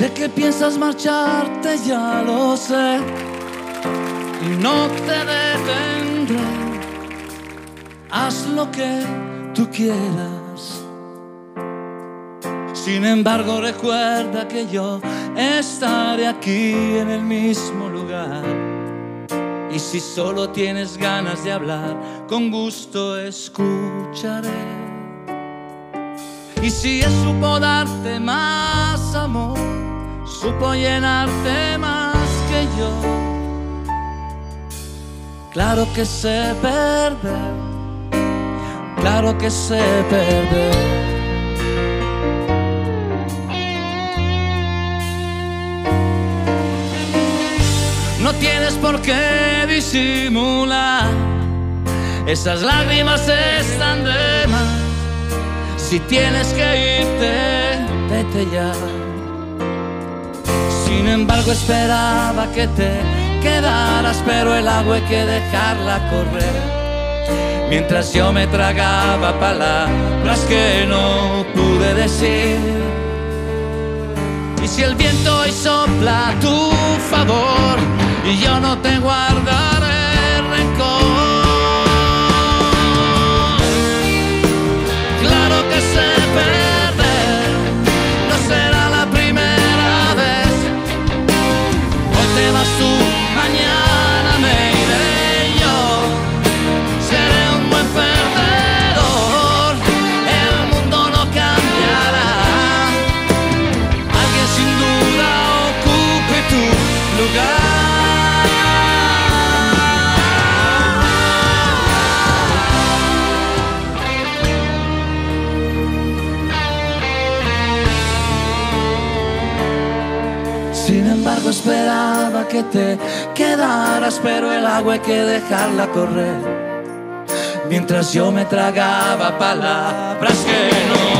Sé que piensas marcharte, ya lo sé, y no te detendré. Haz lo que tú quieras. Sin embargo, recuerda que yo estaré aquí en el mismo lugar. Y si solo tienes ganas de hablar, con gusto escucharé. Y si Él supo darte más amor, supo llenarte más que yo. Claro que sé perder, claro que sé perder. No tienes por qué disimular, esas lágrimas están de más. Si tienes que irte, vete ya. Sin embargo, esperaba que te quedaras, pero el agua hay que dejarla correr. Mientras yo me tragaba palabras que no pude decir. Y si el viento hoy sopla a tu favor, y yo no te guardaré esperaba que te quedaras, pero el agua hay que dejarla correr. Mientras yo me tragaba palabras que no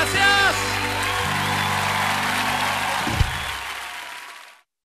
Gracias.